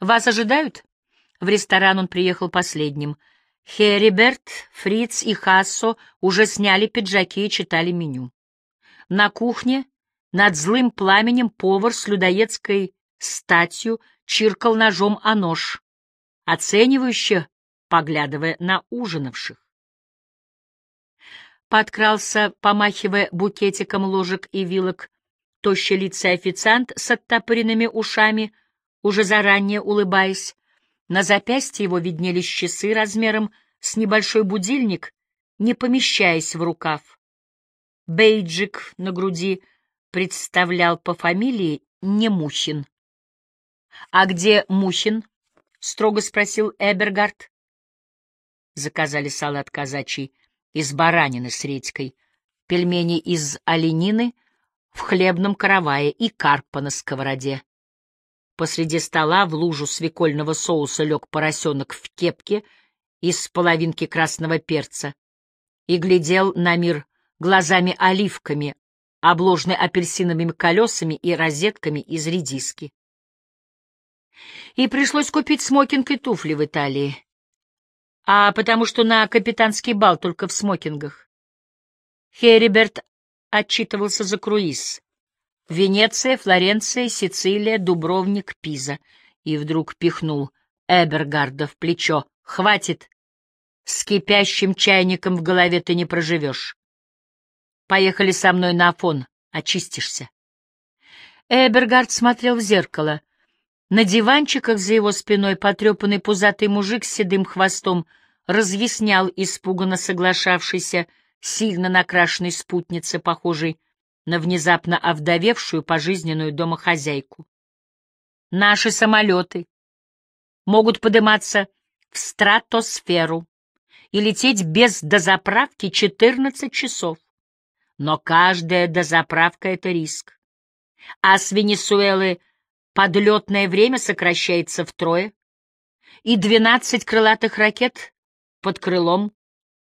«Вас ожидают?» В ресторан он приехал последним. Хериберт, Фриц и Хассо уже сняли пиджаки и читали меню. На кухне над злым пламенем повар с людоедской статью чиркал ножом о нож, оценивающе поглядывая на ужинавших. Подкрался, помахивая букетиком ложек и вилок, тощелицый официант с оттопыренными ушами, уже заранее улыбаясь. На запястье его виднелись часы размером с небольшой будильник, не помещаясь в рукав. Бейджик на груди представлял по фамилии не Мухин. — А где Мухин? — строго спросил Эбергард. Заказали салат казачий из баранины с редькой, пельмени из оленины в хлебном каравае и карпа на сковороде. Посреди стола в лужу свекольного соуса лег поросенок в кепке из половинки красного перца и глядел на мир глазами-оливками, обложенный апельсиновыми колесами и розетками из редиски. И пришлось купить смокинг и туфли в Италии. А потому что на капитанский бал только в смокингах. Хериберт отчитывался за круиз. Венеция, Флоренция, Сицилия, Дубровник, Пиза. И вдруг пихнул Эбергарда в плечо. «Хватит! С кипящим чайником в голове ты не проживешь. Поехали со мной на Афон, очистишься. Эбергард смотрел в зеркало. На диванчиках за его спиной потрепанный пузатый мужик с седым хвостом разъяснял испуганно соглашавшийся, сильно накрашенной спутнице, похожей на внезапно овдовевшую пожизненную домохозяйку. Наши самолеты могут подниматься в стратосферу и лететь без дозаправки 14 часов. Но каждая дозаправка — это риск. А с Венесуэлы подлетное время сокращается втрое, и 12 крылатых ракет под крылом.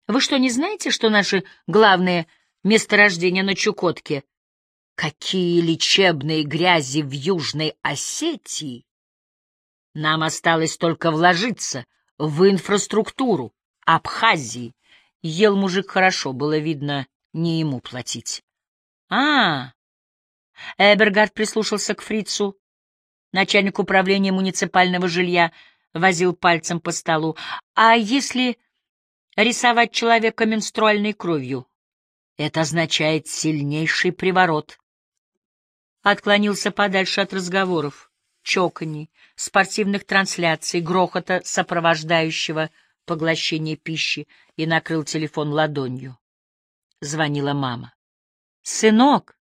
Вы что, не знаете, что наши главные месторождения на Чукотке? Какие лечебные грязи в Южной Осетии! Нам осталось только вложиться в инфраструктуру Абхазии. Ел мужик хорошо, было видно, не ему платить. А, Эбергард прислушался к фрицу. Начальник управления муниципального жилья возил пальцем по столу. А если рисовать человека менструальной кровью? Это означает сильнейший приворот. Отклонился подальше от разговоров, чоканий, спортивных трансляций, грохота, сопровождающего поглощение пищи, и накрыл телефон ладонью звонила мама. «Сынок,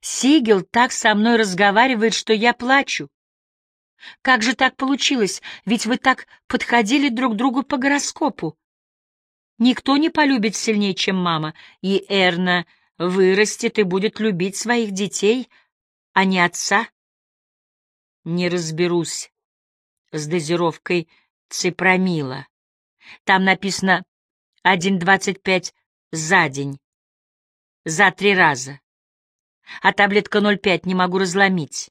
Сигел так со мной разговаривает, что я плачу. Как же так получилось? Ведь вы так подходили друг другу по гороскопу. Никто не полюбит сильнее, чем мама, и Эрна вырастет и будет любить своих детей, а не отца. Не разберусь с дозировкой ципромила. Там написано 1,25 за день за три раза. А таблетка 0,5 не могу разломить.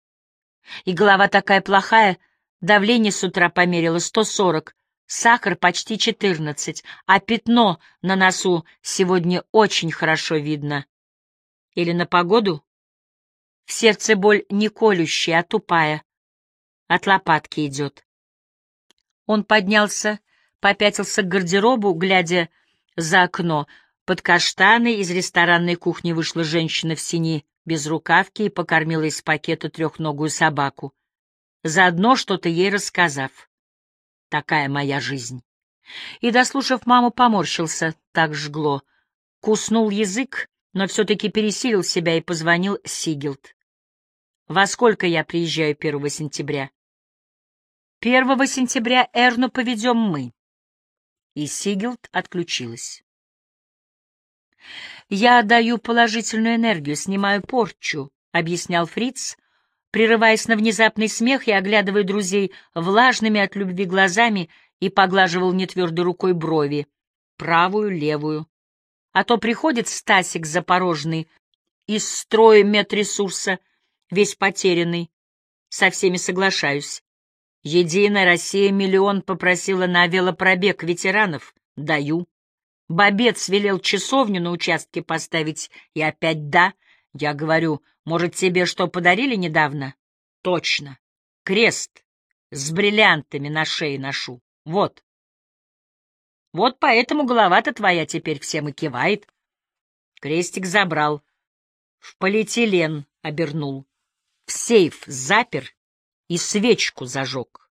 И голова такая плохая, давление с утра померила 140, сахар почти 14, а пятно на носу сегодня очень хорошо видно. Или на погоду? В сердце боль не колющая, а тупая. От лопатки идет. Он поднялся, попятился к гардеробу, глядя за окно, под каштаны из ресторанной кухни вышла женщина в синей безрукавке и покормила из пакета трехногую собаку, заодно что-то ей рассказав. Такая моя жизнь. И, дослушав маму, поморщился, так жгло. Куснул язык, но все-таки пересилил себя и позвонил Сигилд. «Во сколько я приезжаю 1 сентября?» «1 сентября Эрну поведем мы». И Сигилд отключилась. «Я даю положительную энергию, снимаю порчу», — объяснял Фриц, прерываясь на внезапный смех и оглядывая друзей влажными от любви глазами и поглаживал нетвердой рукой брови, правую, левую. А то приходит Стасик запорожный из строя медресурса, весь потерянный. Со всеми соглашаюсь. Единая Россия миллион попросила на велопробег ветеранов. Даю. Бобец велел часовню на участке поставить, и опять да. Я говорю, может, тебе что подарили недавно? Точно. Крест с бриллиантами на шее ношу. Вот. Вот поэтому голова-то твоя теперь всем и кивает. Крестик забрал. В полиэтилен обернул. В сейф запер и свечку зажег.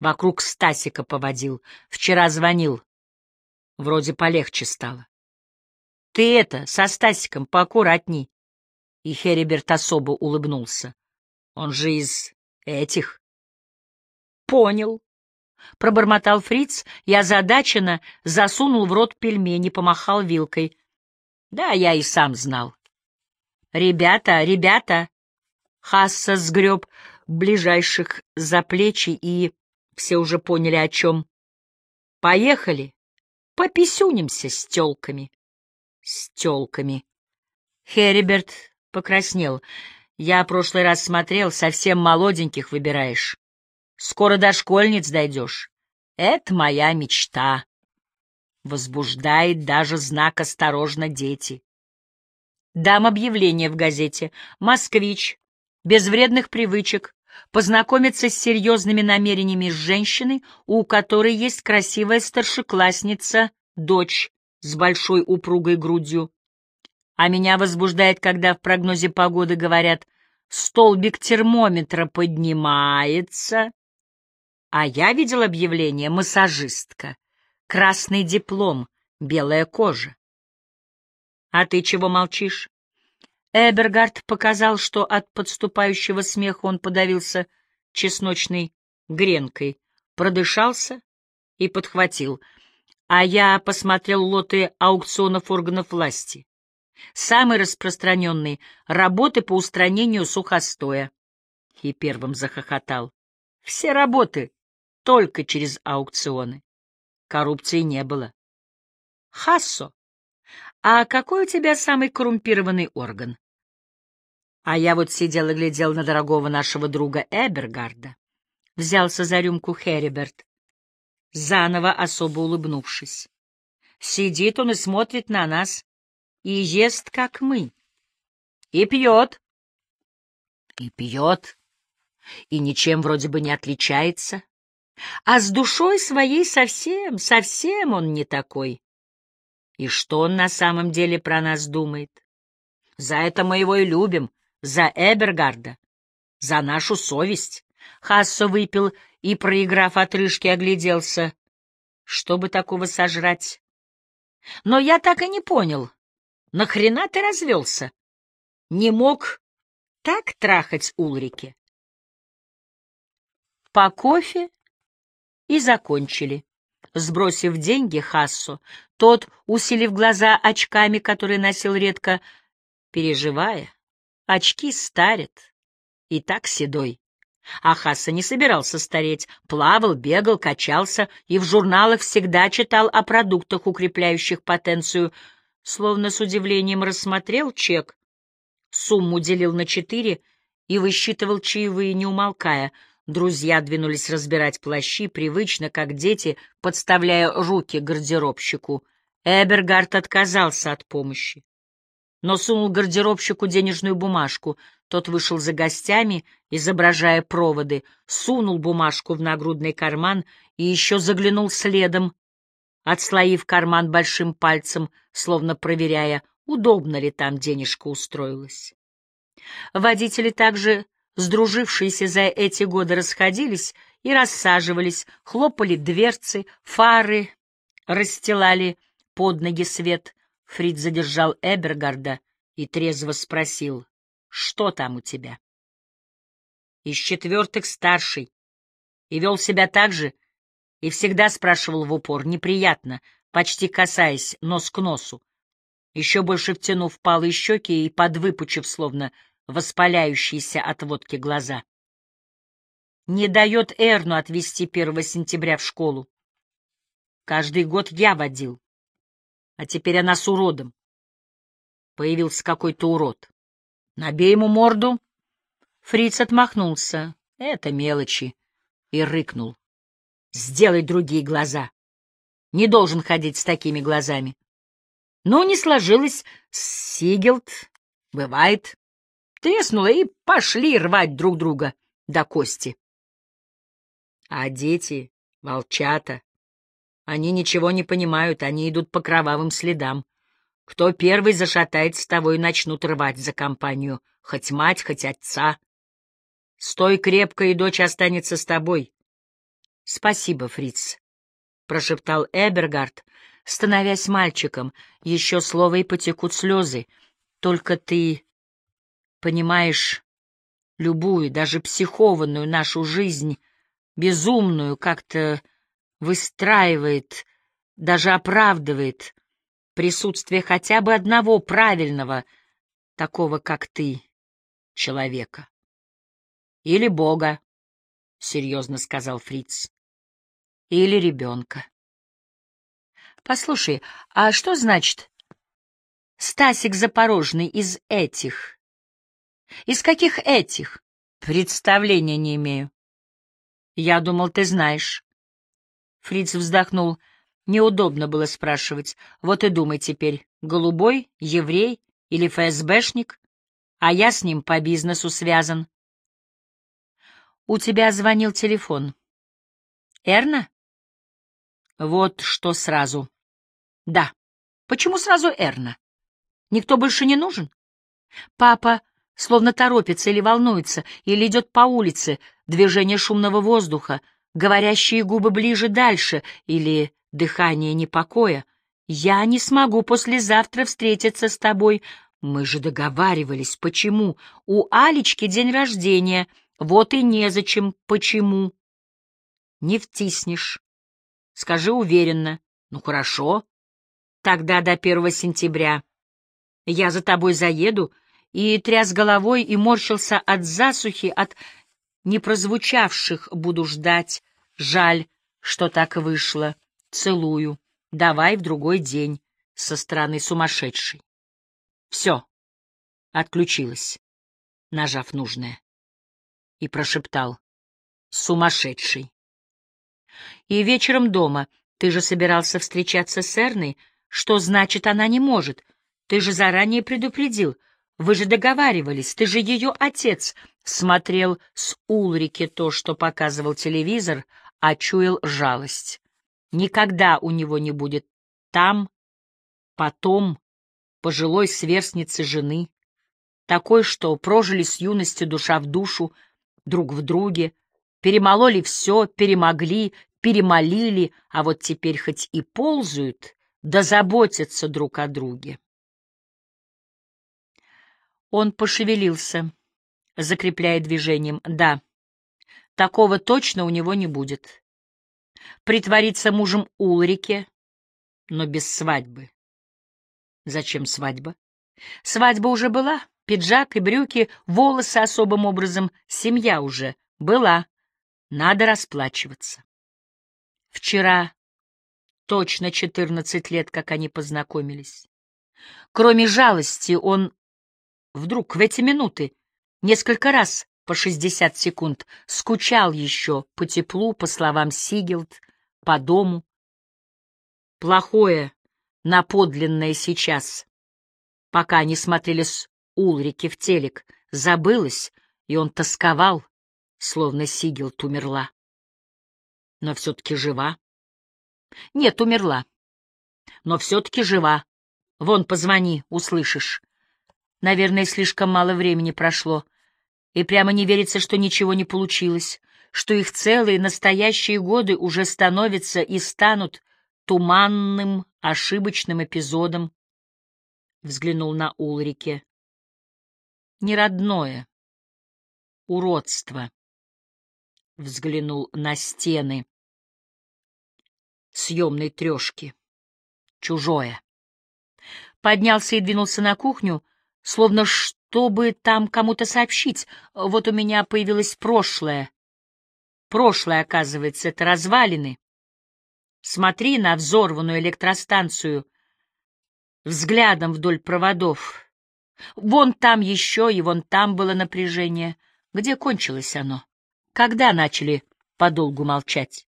Вокруг Стасика поводил. Вчера звонил. Вроде полегче стало. Ты это, со Стасиком поаккуратней. И Хериберт особо улыбнулся. Он же из этих. Понял. — пробормотал фриц и озадаченно засунул в рот пельмени, помахал вилкой. — Да, я и сам знал. — Ребята, ребята! Хасса сгреб ближайших за плечи, и все уже поняли, о чем. — Поехали, пописюнимся с тёлками. — С тёлками. Хериберт покраснел. — Я прошлый раз смотрел, совсем молоденьких выбираешь. Скоро до школьниц дойдешь. Это моя мечта. Возбуждает даже знак «Осторожно, дети». Дам объявление в газете. «Москвич. Без вредных привычек. Познакомиться с серьезными намерениями с женщиной, у которой есть красивая старшеклассница, дочь с большой упругой грудью. А меня возбуждает, когда в прогнозе погоды говорят «столбик термометра поднимается», а я видел объявление «массажистка». Красный диплом, белая кожа. А ты чего молчишь? Эбергард показал, что от подступающего смеха он подавился чесночной гренкой, продышался и подхватил. А я посмотрел лоты аукционов органов власти. Самый распространенный — работы по устранению сухостоя. И первым захохотал. Все работы только через аукционы. Коррупции не было. Хассо, а какой у тебя самый коррумпированный орган? А я вот сидел и глядел на дорогого нашего друга Эбергарда. Взялся за рюмку Хериберт, заново особо улыбнувшись. Сидит он и смотрит на нас, и ест, как мы. И пьет. И пьет. И ничем вроде бы не отличается. А с душой своей совсем, совсем он не такой. И что он на самом деле про нас думает? За это мы его и любим, за Эбергарда, за нашу совесть. Хассо выпил и, проиграв отрыжки, огляделся. Чтобы такого сожрать? Но я так и не понял, нахрена ты развелся? Не мог так трахать Улрике? По кофе и закончили. Сбросив деньги Хассу, тот, усилив глаза очками, которые носил редко, переживая, очки старят, и так седой. А Хасса не собирался стареть, плавал, бегал, качался и в журналах всегда читал о продуктах, укрепляющих потенцию, словно с удивлением рассмотрел чек, сумму делил на четыре и высчитывал чаевые, не умолкая — Друзья двинулись разбирать плащи, привычно, как дети, подставляя руки гардеробщику. Эбергард отказался от помощи, но сунул гардеробщику денежную бумажку. Тот вышел за гостями, изображая проводы, сунул бумажку в нагрудный карман и еще заглянул следом, отслоив карман большим пальцем, словно проверяя, удобно ли там денежка устроилась. Водители также сдружившиеся за эти годы, расходились и рассаживались, хлопали дверцы, фары расстилали под ноги свет. Фрид задержал Эбергарда и трезво спросил, что там у тебя? Из четвертых старший. И вел себя так же, и всегда спрашивал в упор, неприятно, почти касаясь нос к носу, еще больше втянув палые щеки и подвыпучив, словно воспаляющиеся от водки глаза. Не дает Эрну отвезти 1 сентября в школу. Каждый год я водил, а теперь она с уродом. Появился какой-то урод. Набей ему морду. Фриц отмахнулся. Это мелочи. и рыкнул. «Сделай другие глаза. Не должен ходить с такими глазами». Ну, не сложилось, Сигелд, бывает. Треснуло и пошли рвать друг друга до кости. А дети, волчата, они ничего не понимают, они идут по кровавым следам. Кто первый зашатается, того и начнут рвать за компанию, хоть мать, хоть отца. Стой крепко, и дочь останется с тобой. — Спасибо, фриц, — прошептал Эбергард, становясь мальчиком. Еще слово и потекут слезы. Только ты понимаешь любую, даже психованную нашу жизнь, безумную, как-то выстраивает, даже оправдывает присутствие хотя бы одного правильного, такого, как ты, человека. Или Бога, — серьезно сказал Фриц. Или ребенка. Послушай, а что значит Стасик Запорожный из этих? Из каких этих? Представления не имею. Я думал, ты знаешь. Фриц вздохнул. Неудобно было спрашивать. Вот и думай теперь, голубой, еврей или ФСБшник? А я с ним по бизнесу связан. У тебя звонил телефон. Эрна? Вот что сразу. Да. Почему сразу Эрна? Никто больше не нужен? Папа словно торопится или волнуется, или идет по улице, движение шумного воздуха, говорящие губы ближе дальше, или дыхание непокоя. Я не смогу послезавтра встретиться с тобой. Мы же договаривались. Почему? У Алечки день рождения. Вот и незачем. Почему? Не втиснешь. Скажи уверенно. Ну, хорошо. Тогда до первого сентября. Я за тобой заеду, и тряс головой и морщился от засухи, от непрозвучавших буду ждать. Жаль, что так вышло. Целую. Давай в другой день. Со стороны сумасшедшей. Все. Отключилась, нажав нужное. И прошептал. Сумасшедший. И вечером дома. Ты же собирался встречаться с Эрной, что значит, она не может? Ты же заранее предупредил. Вы же договаривались, ты же ее отец. Смотрел с Улрики то, что показывал телевизор, а чуял жалость. Никогда у него не будет там, потом, пожилой сверстницы жены, такой, что прожили с юности душа в душу, друг в друге, перемололи все, перемогли, перемолили, а вот теперь хоть и ползают, да заботятся друг о друге. Он пошевелился, закрепляя движением. Да, такого точно у него не будет. Притвориться мужем Улрике, но без свадьбы. Зачем свадьба? Свадьба уже была, пиджак и брюки, волосы особым образом, семья уже была. Надо расплачиваться. Вчера Точно четырнадцать лет, как они познакомились. Кроме жалости, он вдруг в эти минуты несколько раз по шестьдесят секунд скучал еще по теплу, по словам Сигелд, по дому. Плохое, наподлинное сейчас, пока они смотрели с Улрики в телек, забылось, и он тосковал, словно Сигелд умерла. Но все-таки жива. Нет, умерла. Но все-таки жива. Вон, позвони, услышишь. Наверное, слишком мало времени прошло. И прямо не верится, что ничего не получилось, что их целые настоящие годы уже становятся и станут туманным, ошибочным эпизодом. Взглянул на Улрике. Неродное. Уродство. Взглянул на стены съемной трешки. Чужое. Поднялся и двинулся на кухню, словно чтобы там кому-то сообщить. Вот у меня появилось прошлое. Прошлое, оказывается, это развалины. Смотри на взорванную электростанцию взглядом вдоль проводов. Вон там еще и вон там было напряжение. Где кончилось оно? Когда начали подолгу молчать,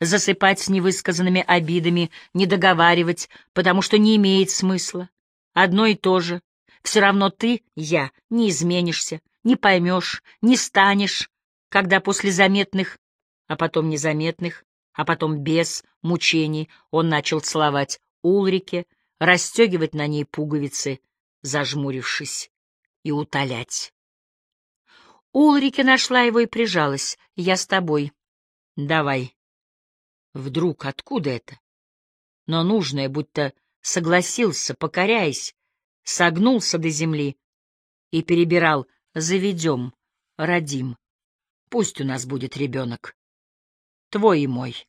засыпать с невысказанными обидами, не договаривать, потому что не имеет смысла. Одно и то же. Все равно ты, я, не изменишься, не поймешь, не станешь, когда после заметных, а потом незаметных, а потом без мучений он начал целовать Улрике, расстегивать на ней пуговицы, зажмурившись, и утолять. Улрике нашла его и прижалась. «Я с тобой. Давай». Вдруг откуда это? Но нужное, будто согласился, покоряясь, согнулся до земли и перебирал «Заведем, родим. Пусть у нас будет ребенок. Твой и мой».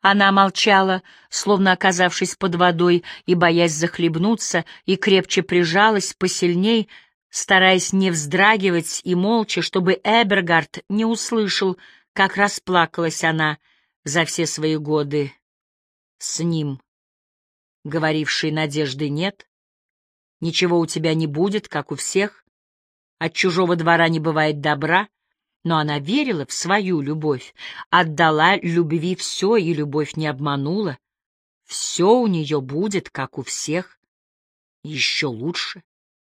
Она молчала, словно оказавшись под водой и боясь захлебнуться, и крепче прижалась посильней, стараясь не вздрагивать и молча, чтобы Эбергард не услышал, как расплакалась она за все свои годы с ним, говорившей надежды нет, ничего у тебя не будет, как у всех, от чужого двора не бывает добра, но она верила в свою любовь, отдала любви все, и любовь не обманула. Все у нее будет, как у всех, еще лучше.